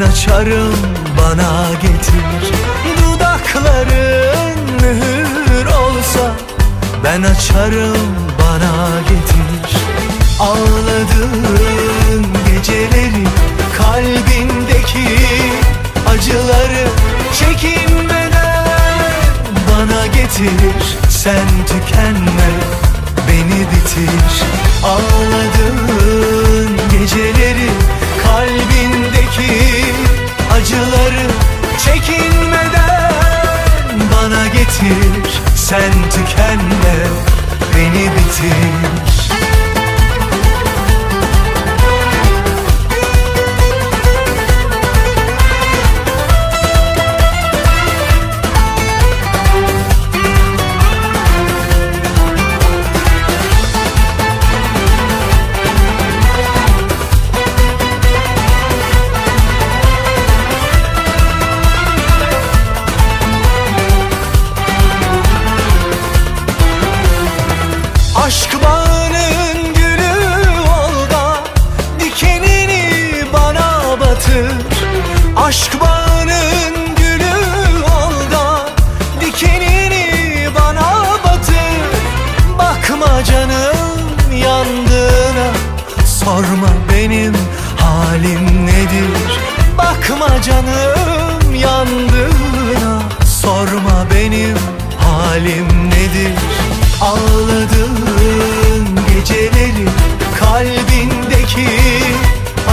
açarım bana getir. Dudakların mühür olsa ben açarım bana getir. Ağladığın geceleri kalbindeki acıları çekinmeden bana getir. Sen tükenme beni bitir çekinmeden bana getir Sen tükenme Bakma canım yandığına Sorma benim halim nedir? Ağladığın geceleri kalbindeki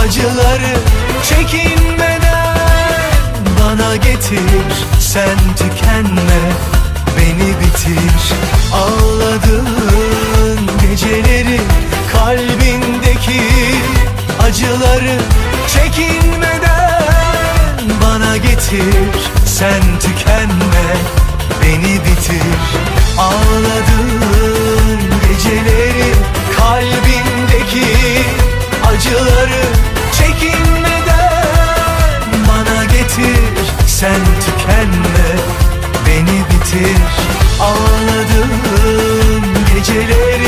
acıları çekinmeden bana getir. Sen tükenme beni bitir. Ağladığın geceleri kalbindeki acıları getir Sen tükenme beni bitir. Ağladığın geceleri kalbindeki acıları çekinmeden bana getir. Sen tükenme beni bitir. Ağladığın geceleri